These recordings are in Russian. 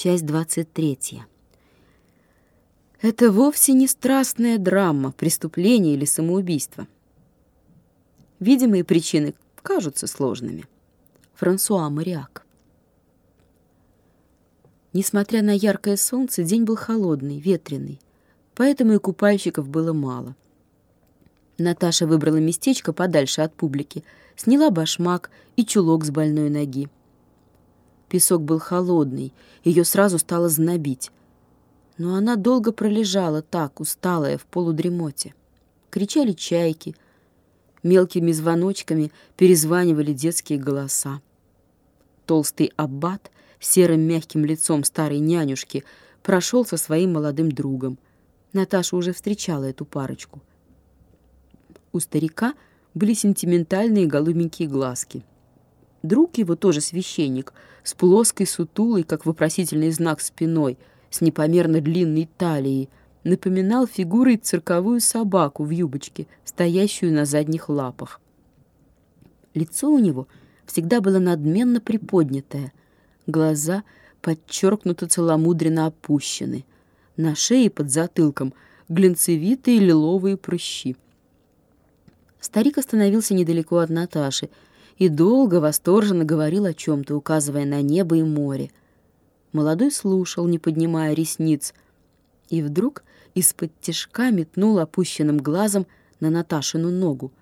Часть 23. Это вовсе не страстная драма, преступление или самоубийство. Видимые причины кажутся сложными. Франсуа Мариак. Несмотря на яркое солнце, день был холодный, ветреный, поэтому и купальщиков было мало. Наташа выбрала местечко подальше от публики, сняла башмак и чулок с больной ноги. Песок был холодный, ее сразу стало знобить. Но она долго пролежала так, усталая, в полудремоте. Кричали чайки, мелкими звоночками перезванивали детские голоса. Толстый аббат серым мягким лицом старой нянюшки прошел со своим молодым другом. Наташа уже встречала эту парочку. У старика были сентиментальные голубенькие глазки. Друг его тоже священник — с плоской сутулой, как вопросительный знак спиной, с непомерно длинной талией, напоминал фигурой цирковую собаку в юбочке, стоящую на задних лапах. Лицо у него всегда было надменно приподнятое, глаза подчеркнуто целомудренно опущены, на шее под затылком глинцевитые лиловые прыщи. Старик остановился недалеко от Наташи — и долго восторженно говорил о чем-то, указывая на небо и море. Молодой слушал, не поднимая ресниц, и вдруг из-под тишка метнул опущенным глазом на Наташину ногу.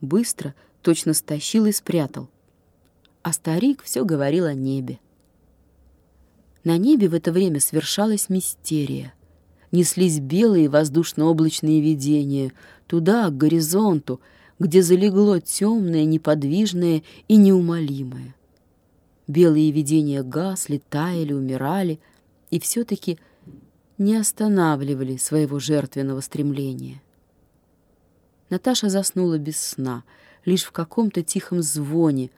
Быстро, точно стащил и спрятал. А старик все говорил о небе. На небе в это время свершалась мистерия. Неслись белые воздушно-облачные видения, туда, к горизонту, где залегло темное, неподвижное и неумолимое. Белые видения гасли, таяли, умирали и все-таки не останавливали своего жертвенного стремления. Наташа заснула без сна, лишь в каком-то тихом звоне,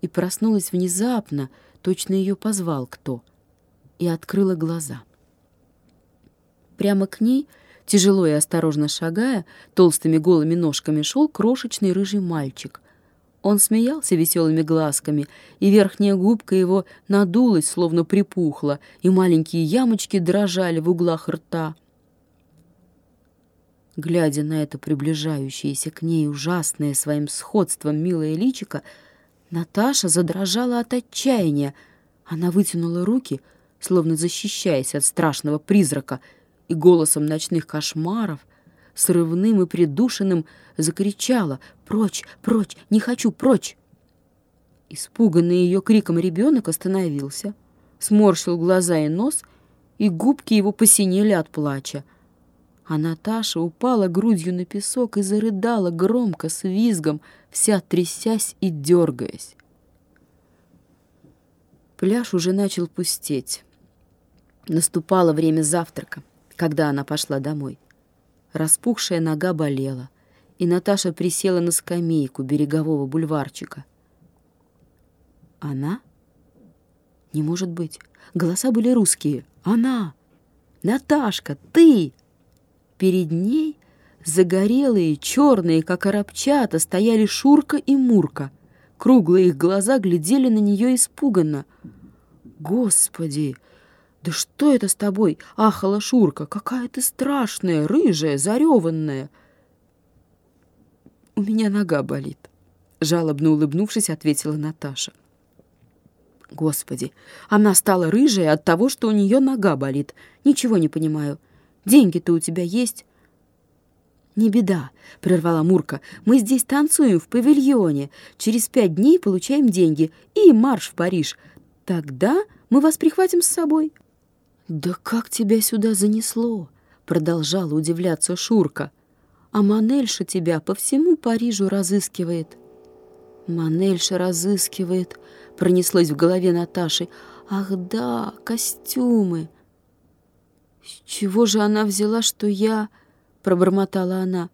и проснулась внезапно, точно ее позвал кто, и открыла глаза. Прямо к ней — Тяжело и осторожно шагая, толстыми голыми ножками шел крошечный рыжий мальчик. Он смеялся веселыми глазками, и верхняя губка его надулась, словно припухла, и маленькие ямочки дрожали в углах рта. Глядя на это приближающееся к ней ужасное своим сходством милое личико, Наташа задрожала от отчаяния. Она вытянула руки, словно защищаясь от страшного призрака — и голосом ночных кошмаров, срывным и придушенным, закричала «Прочь! Прочь! Не хочу! Прочь!» Испуганный ее криком ребенок остановился, сморщил глаза и нос, и губки его посинели от плача. А Наташа упала грудью на песок и зарыдала громко, с визгом, вся трясясь и дергаясь. Пляж уже начал пустеть. Наступало время завтрака когда она пошла домой. Распухшая нога болела, и Наташа присела на скамейку берегового бульварчика. Она? Не может быть. Голоса были русские. Она! Наташка, ты! Перед ней загорелые, черные, как арабчата, стояли Шурка и Мурка. Круглые их глаза глядели на нее испуганно. «Господи!» «Да что это с тобой?» — ахала Шурка. «Какая ты страшная, рыжая, зареванная!» «У меня нога болит», — жалобно улыбнувшись, ответила Наташа. «Господи, она стала рыжая от того, что у нее нога болит. Ничего не понимаю. Деньги-то у тебя есть?» «Не беда», — прервала Мурка. «Мы здесь танцуем в павильоне. Через пять дней получаем деньги и марш в Париж. Тогда мы вас прихватим с собой». «Да как тебя сюда занесло?» — продолжала удивляться Шурка. «А Манельша тебя по всему Парижу разыскивает». «Манельша разыскивает», — пронеслось в голове Наташи. «Ах да, костюмы!» «С чего же она взяла, что я...» — пробормотала она.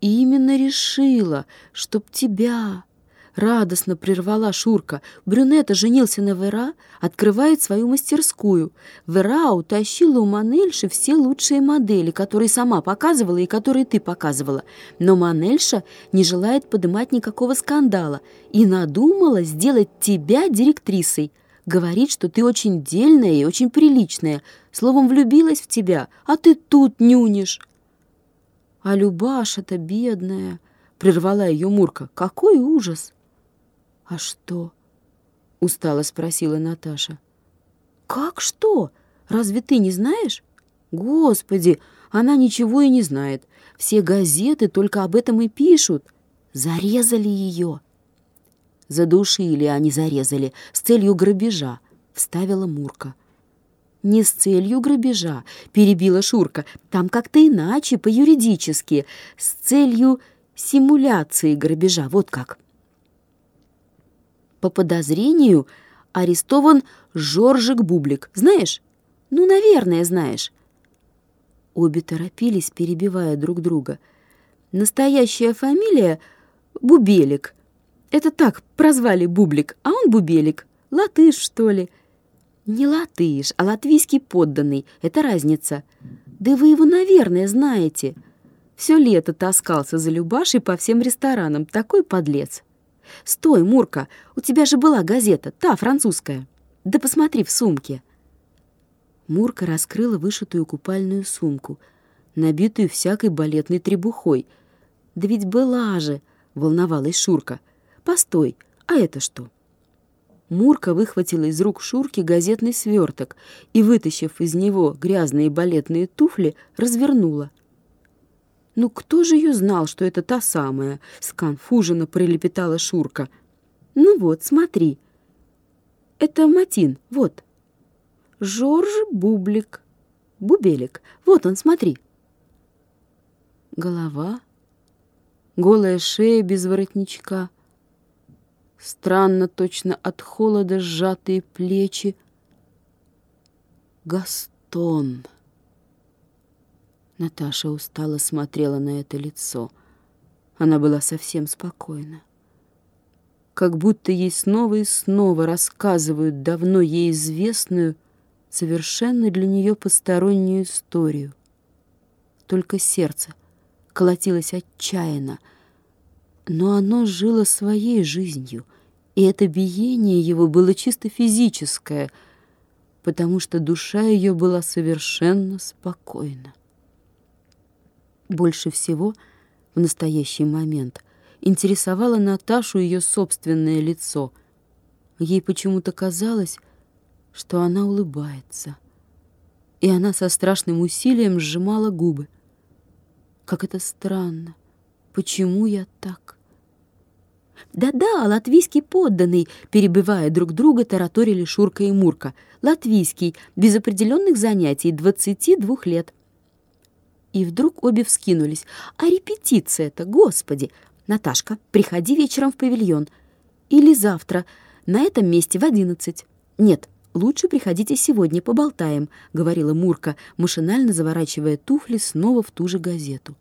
«И именно решила, чтоб тебя...» Радостно прервала Шурка. Брюнета женился на Вера, открывает свою мастерскую. Вера утащила у Манельши все лучшие модели, которые сама показывала и которые ты показывала. Но Манельша не желает поднимать никакого скандала и надумала сделать тебя директрисой. Говорит, что ты очень дельная и очень приличная. Словом, влюбилась в тебя, а ты тут нюнешь. А Любаша-то бедная, — прервала ее Мурка. Какой ужас! А что? — устало спросила Наташа. Как что? Разве ты не знаешь? Господи, она ничего и не знает. Все газеты только об этом и пишут. Зарезали ее. Задушили, а не зарезали, с целью грабежа, вставила Мурка. Не с целью грабежа, перебила Шурка. Там как-то иначе, по-юридически, с целью симуляции грабежа, вот как. По подозрению арестован Жоржик Бублик. Знаешь? Ну, наверное, знаешь. Обе торопились, перебивая друг друга. Настоящая фамилия — Бубелик. Это так, прозвали Бублик, а он Бубелик. Латыш, что ли? Не латыш, а латвийский подданный. Это разница. Да вы его, наверное, знаете. Все лето таскался за Любашей по всем ресторанам. Такой подлец. Стой, Мурка, у тебя же была газета, та французская. Да посмотри в сумке. Мурка раскрыла вышитую купальную сумку, набитую всякой балетной требухой. «Да ведь была же!» — волновалась Шурка. «Постой, а это что?» Мурка выхватила из рук Шурки газетный сверток и, вытащив из него грязные балетные туфли, развернула. «Ну кто же ее знал, что это та самая?» — сконфуженно пролепетала Шурка. «Ну вот, смотри. Это Матин, вот». Жорж Бублик. Бубелик. Вот он, смотри. Голова, голая шея без воротничка, странно точно от холода сжатые плечи. Гастон. Наташа устало смотрела на это лицо. Она была совсем спокойна. Как будто ей снова и снова рассказывают давно ей известную совершенно для нее постороннюю историю. Только сердце колотилось отчаянно, но оно жило своей жизнью, и это биение его было чисто физическое, потому что душа ее была совершенно спокойна. Больше всего в настоящий момент интересовало Наташу ее собственное лицо. Ей почему-то казалось, что она улыбается. И она со страшным усилием сжимала губы. Как это странно. Почему я так? «Да-да, латвийский подданный», перебивая друг друга, тараторили Шурка и Мурка. «Латвийский, без определенных занятий, двадцати двух лет». И вдруг обе вскинулись. «А репетиция-то, господи! Наташка, приходи вечером в павильон. Или завтра, на этом месте в одиннадцать. Нет, «Лучше приходите сегодня, поболтаем», — говорила Мурка, машинально заворачивая туфли снова в ту же газету.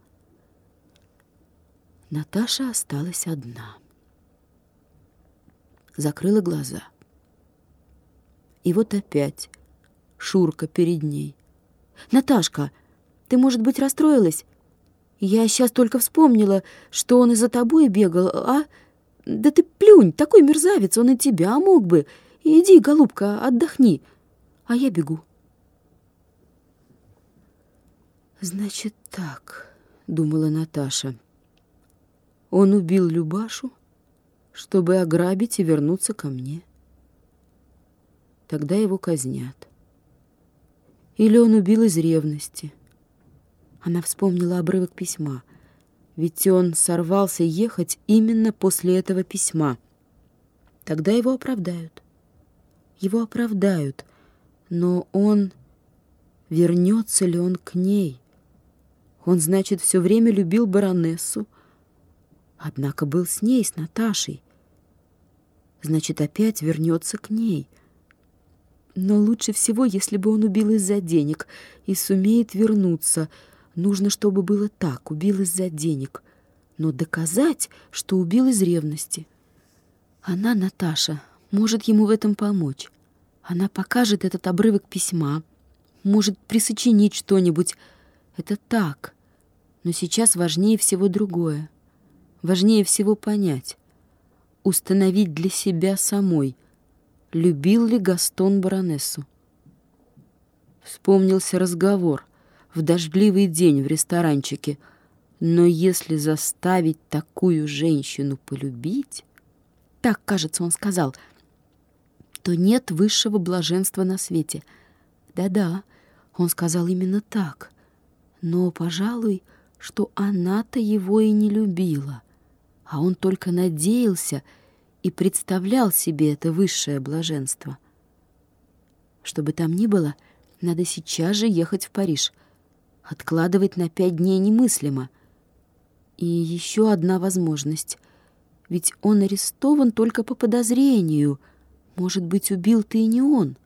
Наташа осталась одна. Закрыла глаза. И вот опять Шурка перед ней. «Наташка, ты, может быть, расстроилась? Я сейчас только вспомнила, что он из-за тобой бегал, а? Да ты плюнь, такой мерзавец, он и тебя мог бы. Иди, голубка, отдохни, а я бегу. Значит так, думала Наташа. Он убил Любашу, чтобы ограбить и вернуться ко мне. Тогда его казнят. Или он убил из ревности. Она вспомнила обрывок письма, ведь он сорвался ехать именно после этого письма. Тогда его оправдают его оправдают, но он... Вернется ли он к ней? Он, значит, все время любил баронессу, однако был с ней, с Наташей. Значит, опять вернется к ней. Но лучше всего, если бы он убил из-за денег и сумеет вернуться. Нужно, чтобы было так, убил из-за денег. Но доказать, что убил из ревности. Она, Наташа, может ему в этом помочь. Она покажет этот обрывок письма, может присочинить что-нибудь. Это так. Но сейчас важнее всего другое. Важнее всего понять. Установить для себя самой. любил ли Гастон баронессу. Вспомнился разговор в дождливый день в ресторанчике. Но если заставить такую женщину полюбить, так, кажется, он сказал, то нет высшего блаженства на свете. Да-да, он сказал именно так. Но, пожалуй, что она-то его и не любила, а он только надеялся и представлял себе это высшее блаженство. Что бы там ни было, надо сейчас же ехать в Париж. Откладывать на пять дней немыслимо. И еще одна возможность. Ведь он арестован только по подозрению. Может быть, убил ты и не он.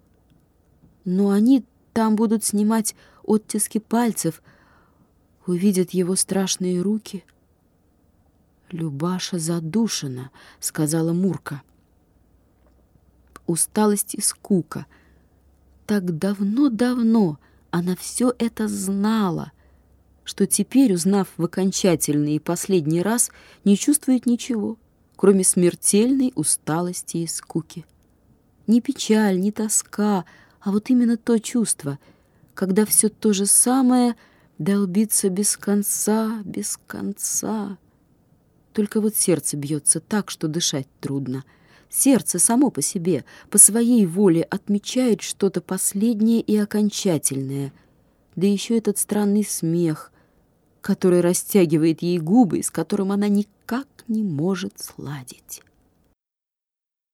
Но они там будут снимать оттиски пальцев, увидят его страшные руки. «Любаша задушена», — сказала Мурка. Усталость и скука. Так давно-давно она все это знала, что теперь, узнав в окончательный и последний раз, не чувствует ничего, кроме смертельной усталости и скуки. Не печаль, не тоска, а вот именно то чувство, когда все то же самое — долбиться без конца, без конца. Только вот сердце бьется так, что дышать трудно. Сердце само по себе, по своей воле отмечает что-то последнее и окончательное. Да еще этот странный смех, который растягивает ей губы, с которым она никак не может сладить.